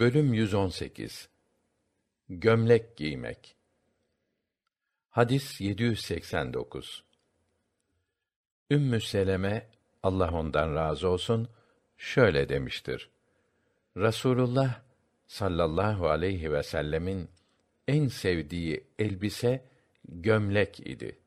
Bölüm 118 Gömlek giymek Hadis 789 Ümmü Seleme Allah ondan razı olsun şöyle demiştir. Rasulullah sallallahu aleyhi ve sellemin en sevdiği elbise gömlek idi.